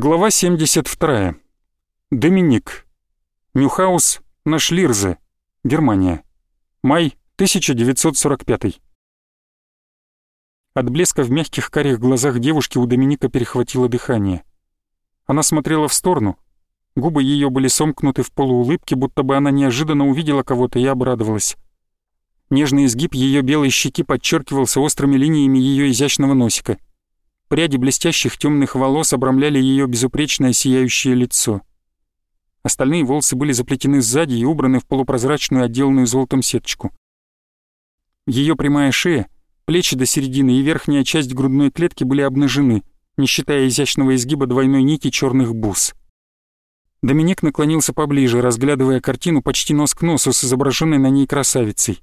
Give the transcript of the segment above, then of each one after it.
Глава 72. Доминик. Мюхаус на Шлирзе, Германия. Май 1945. От блеска в мягких карих глазах девушки у Доминика перехватило дыхание. Она смотрела в сторону. Губы ее были сомкнуты в полуулыбке, будто бы она неожиданно увидела кого-то и обрадовалась. Нежный изгиб ее белой щеки подчеркивался острыми линиями ее изящного носика — Пряди блестящих темных волос обрамляли ее безупречное сияющее лицо. Остальные волосы были заплетены сзади и убраны в полупрозрачную отделанную золотом сеточку. Ее прямая шея, плечи до середины и верхняя часть грудной клетки были обнажены, не считая изящного изгиба двойной нити черных бус. Доминик наклонился поближе, разглядывая картину почти нос к носу с изображенной на ней красавицей.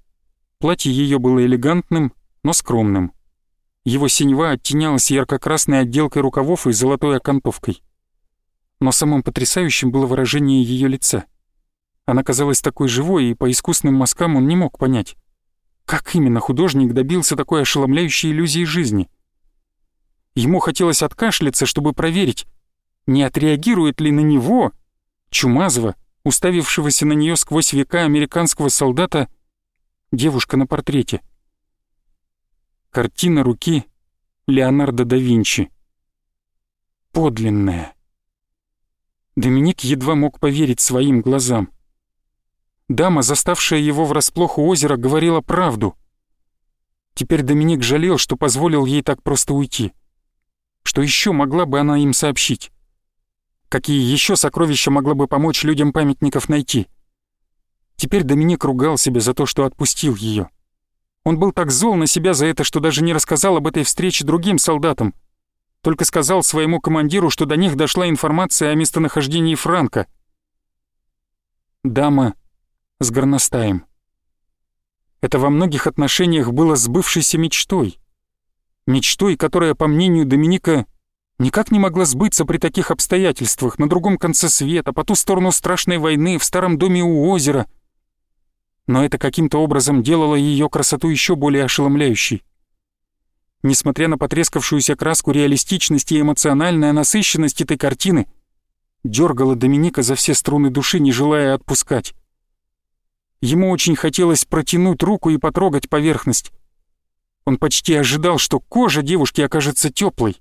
Платье ее было элегантным, но скромным. Его синева оттенялась ярко-красной отделкой рукавов и золотой окантовкой. Но самым потрясающим было выражение ее лица. Она казалась такой живой, и по искусным мазкам он не мог понять, как именно художник добился такой ошеломляющей иллюзии жизни. Ему хотелось откашляться, чтобы проверить, не отреагирует ли на него, Чумазова, уставившегося на нее сквозь века американского солдата, девушка на портрете — Картина руки Леонардо да Винчи. Подлинная. Доминик едва мог поверить своим глазам. Дама, заставшая его врасплох у озера, говорила правду. Теперь Доминик жалел, что позволил ей так просто уйти. Что еще могла бы она им сообщить? Какие еще сокровища могла бы помочь людям памятников найти? Теперь Доминик ругал себя за то, что отпустил ее. Он был так зол на себя за это, что даже не рассказал об этой встрече другим солдатам. Только сказал своему командиру, что до них дошла информация о местонахождении Франка. Дама с горностаем. Это во многих отношениях было сбывшейся мечтой. Мечтой, которая, по мнению Доминика, никак не могла сбыться при таких обстоятельствах, на другом конце света, по ту сторону страшной войны, в старом доме у озера — но это каким-то образом делало ее красоту еще более ошеломляющей. Несмотря на потрескавшуюся краску реалистичности и эмоциональная насыщенность этой картины, дергала Доминика за все струны души, не желая отпускать. Ему очень хотелось протянуть руку и потрогать поверхность. Он почти ожидал, что кожа девушки окажется теплой.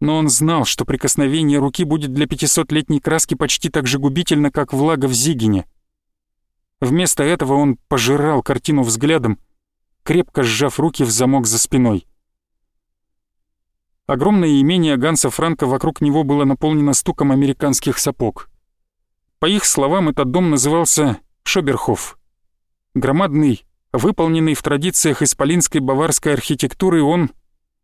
Но он знал, что прикосновение руки будет для пятисотлетней краски почти так же губительно, как влага в Зигине — Вместо этого он пожирал картину взглядом, крепко сжав руки в замок за спиной. Огромное имение Ганса Франка вокруг него было наполнено стуком американских сапог. По их словам, этот дом назывался Шоберхоф. Громадный, выполненный в традициях исполинской баварской архитектуры, он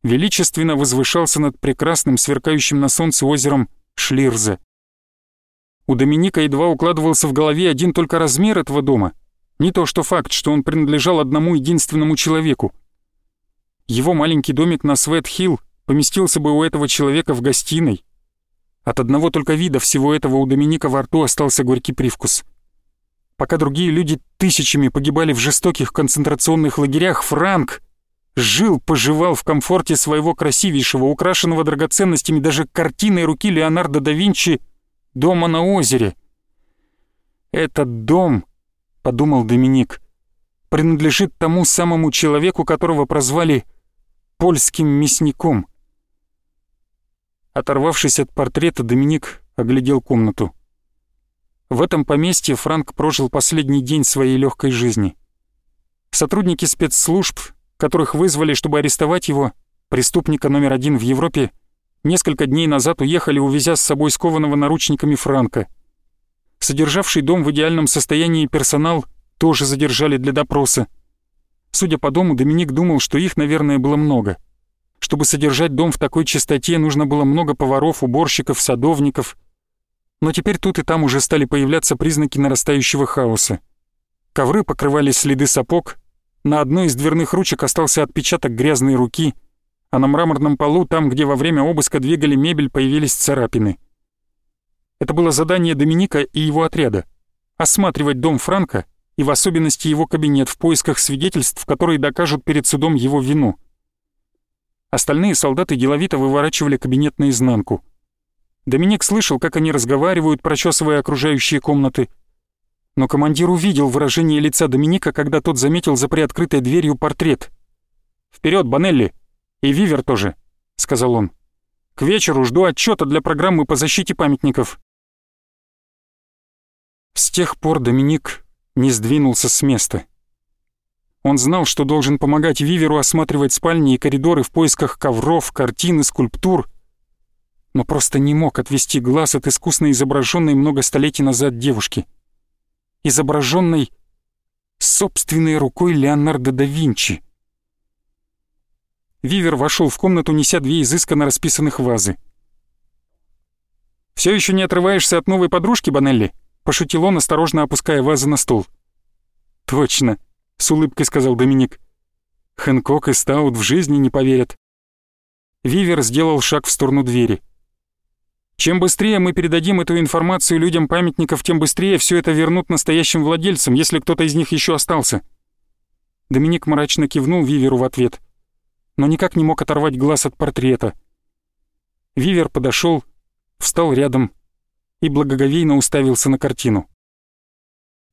величественно возвышался над прекрасным сверкающим на солнце озером Шлирзе. У Доминика едва укладывался в голове один только размер этого дома. Не то что факт, что он принадлежал одному единственному человеку. Его маленький домик на Свет-Хилл поместился бы у этого человека в гостиной. От одного только вида всего этого у Доминика во рту остался горький привкус. Пока другие люди тысячами погибали в жестоких концентрационных лагерях, Франк жил, поживал в комфорте своего красивейшего, украшенного драгоценностями даже картиной руки Леонардо да Винчи — дома на озере. Этот дом, подумал Доминик, принадлежит тому самому человеку, которого прозвали польским мясником. Оторвавшись от портрета, Доминик оглядел комнату. В этом поместье Франк прожил последний день своей легкой жизни. Сотрудники спецслужб, которых вызвали, чтобы арестовать его, преступника номер один в Европе, несколько дней назад уехали, увезя с собой скованного наручниками Франка. Содержавший дом в идеальном состоянии персонал тоже задержали для допроса. Судя по дому, Доминик думал, что их, наверное, было много. Чтобы содержать дом в такой чистоте, нужно было много поваров, уборщиков, садовников. Но теперь тут и там уже стали появляться признаки нарастающего хаоса. Ковры покрывали следы сапог, на одной из дверных ручек остался отпечаток грязной руки — а на мраморном полу, там, где во время обыска двигали мебель, появились царапины. Это было задание Доминика и его отряда — осматривать дом Франка и в особенности его кабинет в поисках свидетельств, которые докажут перед судом его вину. Остальные солдаты деловито выворачивали кабинет наизнанку. Доминик слышал, как они разговаривают, прочесывая окружающие комнаты. Но командир увидел выражение лица Доминика, когда тот заметил за приоткрытой дверью портрет. «Вперед, Банелли! И Вивер тоже!» — сказал он. «К вечеру жду отчета для программы по защите памятников». С тех пор Доминик не сдвинулся с места. Он знал, что должен помогать Виверу осматривать спальни и коридоры в поисках ковров, картин и скульптур, но просто не мог отвести глаз от искусно изображенной много столетий назад девушки. Изображенной собственной рукой Леонардо да Винчи. Вивер вошел в комнату, неся две изысканно расписанных вазы. «Все еще не отрываешься от новой подружки, Банелли?» — пошутил он, осторожно опуская вазы на стол. «Точно», — с улыбкой сказал Доминик. «Хэнкок и Стаут в жизни не поверят». Вивер сделал шаг в сторону двери. «Чем быстрее мы передадим эту информацию людям памятников, тем быстрее все это вернут настоящим владельцам, если кто-то из них еще остался». Доминик мрачно кивнул Виверу в ответ, но никак не мог оторвать глаз от портрета. Вивер подошел, встал рядом и благоговейно уставился на картину.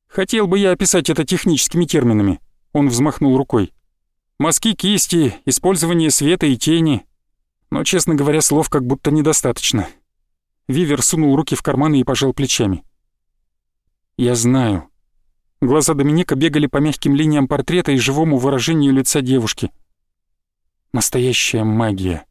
«Хотел бы я описать это техническими терминами», — он взмахнул рукой. «Мазки кисти, использование света и тени. Но, честно говоря, слов как будто недостаточно». Вивер сунул руки в карманы и пожал плечами. «Я знаю». Глаза Доминика бегали по мягким линиям портрета и живому выражению лица девушки. «Настоящая магия».